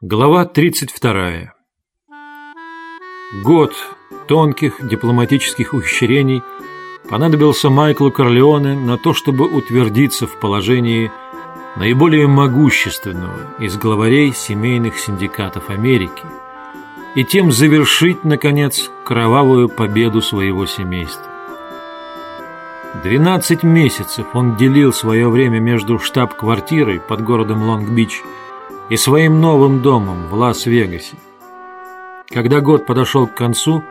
Глава 32. Год тонких дипломатических ухищрений понадобился Майклу Корлеоне на то, чтобы утвердиться в положении наиболее могущественного из главарей семейных синдикатов Америки и тем завершить, наконец, кровавую победу своего семейства. 12 месяцев он делил свое время между штаб-квартирой под городом Лонг-Бич – и своим новым домом в Лас-Вегасе. Когда год подошел к концу,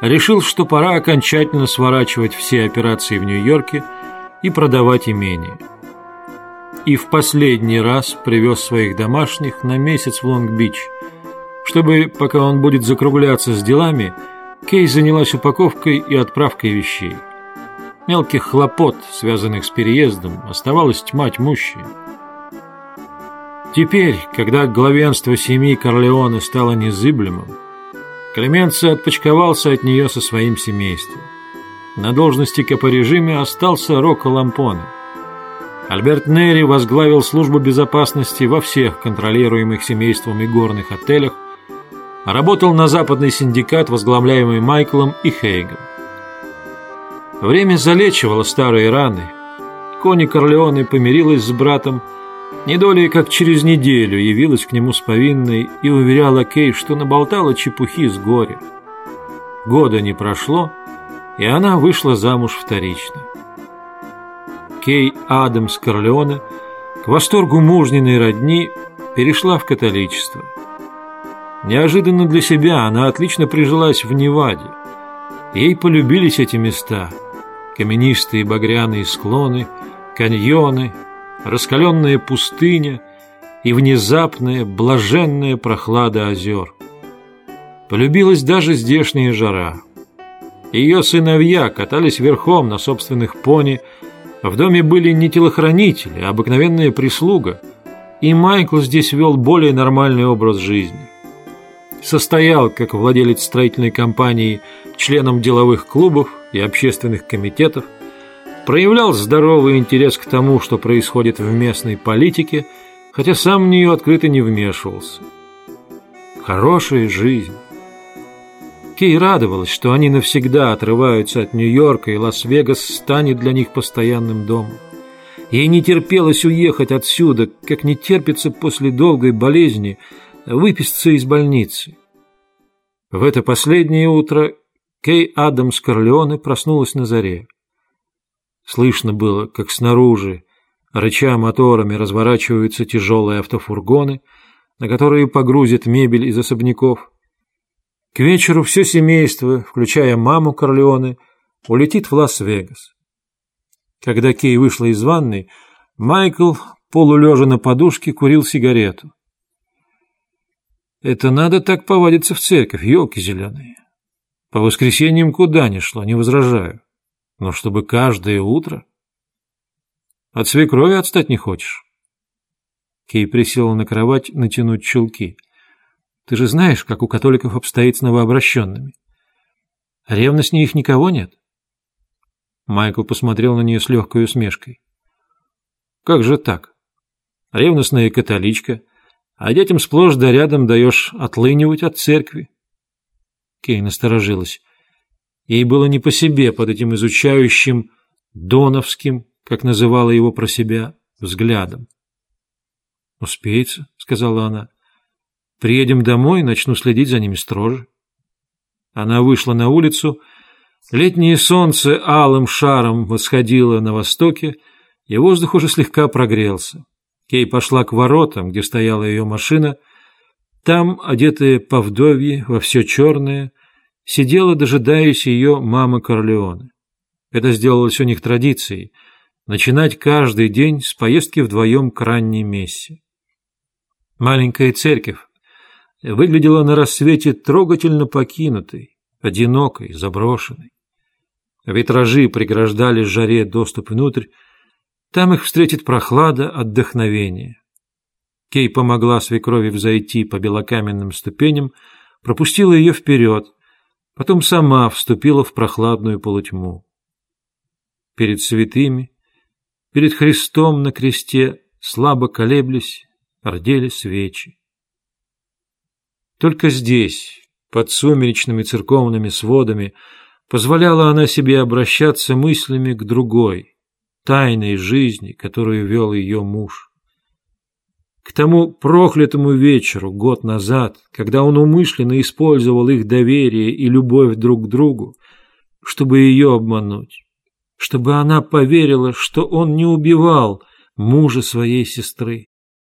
решил, что пора окончательно сворачивать все операции в Нью-Йорке и продавать имение. И в последний раз привез своих домашних на месяц в Лонг-Бич, чтобы, пока он будет закругляться с делами, Кей занялась упаковкой и отправкой вещей. Мелких хлопот, связанных с переездом, оставалось тьма тьмущая. Теперь, когда главенство семьи Корлеоне стало незыблемым, Клеменци отпочковался от нее со своим семейством. На должности капорежиме остался Рокко Лампоне. Альберт Нерри возглавил службу безопасности во всех контролируемых семействами горных отелях, работал на западный синдикат, возглавляемый Майклом и Хейгом. Время залечивало старые раны. Кони Корлеоне помирилась с братом, не долей, как через неделю явилась к нему с повинной и уверяла Кей, что наболтала чепухи с горя. Года не прошло, и она вышла замуж вторично. Кей Адамс Корлеоне к восторгу мужниной родни перешла в католичество. Неожиданно для себя она отлично прижилась в Неваде. Ей полюбились эти места – каменистые багряные склоны, каньоны – раскаленная пустыня и внезапная блаженная прохлада озер. Полюбилась даже здешняя жара. Ее сыновья катались верхом на собственных пони, в доме были не телохранители, а обыкновенная прислуга, и Майкл здесь вел более нормальный образ жизни. Состоял, как владелец строительной компании, членом деловых клубов и общественных комитетов – проявлял здоровый интерес к тому, что происходит в местной политике, хотя сам в нее открыто не вмешивался. Хорошая жизнь. Кей радовалась, что они навсегда отрываются от Нью-Йорка, и Лас-Вегас станет для них постоянным домом. Ей не терпелось уехать отсюда, как не терпится после долгой болезни выписаться из больницы. В это последнее утро Кей Адамс Корлеоне проснулась на заре. Слышно было, как снаружи, рыча моторами, разворачиваются тяжелые автофургоны, на которые погрузят мебель из особняков. К вечеру все семейство, включая маму Корлеоне, улетит в Лас-Вегас. Когда Кей вышла из ванной, Майкл, полулежа на подушке, курил сигарету. Это надо так повадиться в церковь, елки зеленые. По воскресеньям куда ни шло, не возражаю. Но чтобы каждое утро? От свекрови отстать не хочешь? Кей присела на кровать натянуть чулки. Ты же знаешь, как у католиков обстоит с новообращенными. Ревности их никого нет? Майкл посмотрел на нее с легкой усмешкой. Как же так? Ревностная католичка, а детям сплошь да рядом даешь отлынивать от церкви. Кей насторожилась. Ей было не по себе под этим изучающим, доновским, как называла его про себя, взглядом. «Успеется», — сказала она. «Приедем домой, начну следить за ними строже». Она вышла на улицу. Летнее солнце алым шаром восходило на востоке, и воздух уже слегка прогрелся. Кей пошла к воротам, где стояла ее машина. Там, одетая по вдовье во все черное, сидела, дожидаясь ее мамы Корлеоне. Это сделалось у них традицией – начинать каждый день с поездки вдвоем к ранней мессе. Маленькая церковь выглядела на рассвете трогательно покинутой, одинокой, заброшенной. Витражи преграждали жаре доступ внутрь, там их встретит прохлада, отдохновение. Кей помогла свекрови взойти по белокаменным ступеням, пропустила ее вперед – Потом сама вступила в прохладную полутьму. Перед святыми, перед Христом на кресте слабо колеблись, ордели свечи. Только здесь, под сумеречными церковными сводами, позволяла она себе обращаться мыслями к другой, тайной жизни, которую вел ее муж. К тому проклятому вечеру год назад, когда он умышленно использовал их доверие и любовь друг к другу, чтобы ее обмануть, чтобы она поверила, что он не убивал мужа своей сестры.